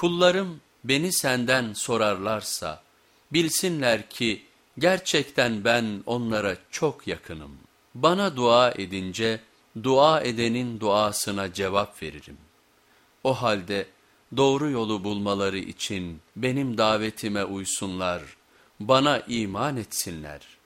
Kullarım beni senden sorarlarsa bilsinler ki gerçekten ben onlara çok yakınım. Bana dua edince dua edenin duasına cevap veririm. O halde doğru yolu bulmaları için benim davetime uysunlar, bana iman etsinler.''